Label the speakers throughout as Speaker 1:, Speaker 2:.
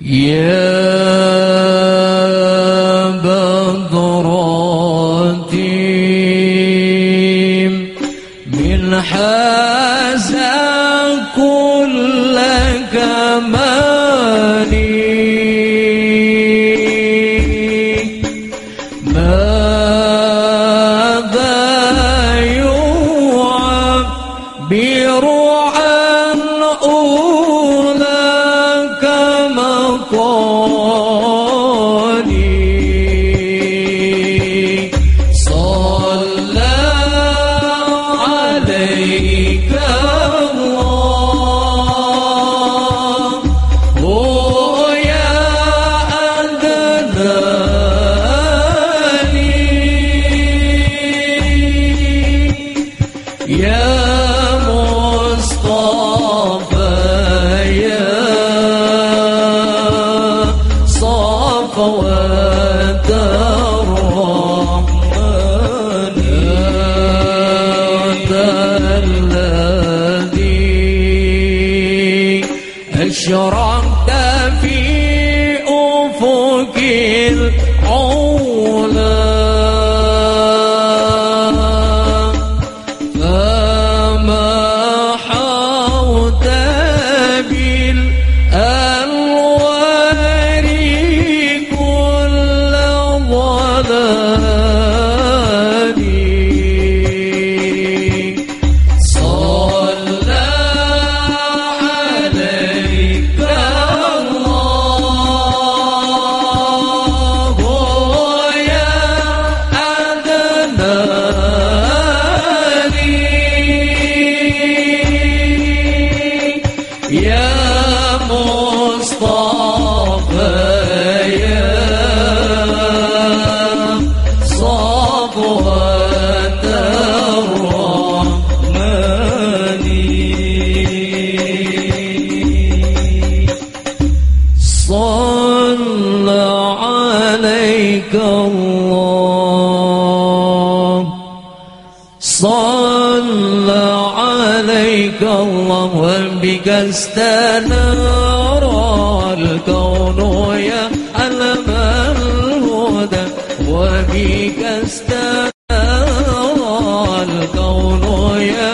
Speaker 1: يا يا استنار الكون يا علم الهدى وبك استنار الكون يا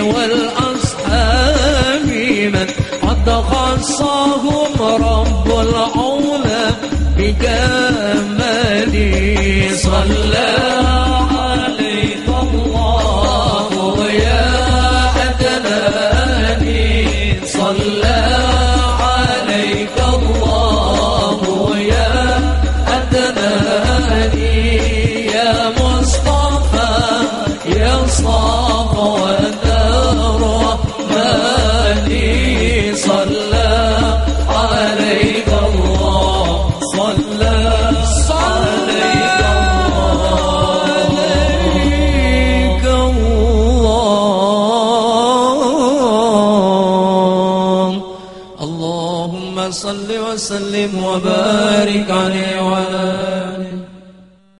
Speaker 1: والأصحاب من قد خصه صل وسلم وبارك عليه وعلى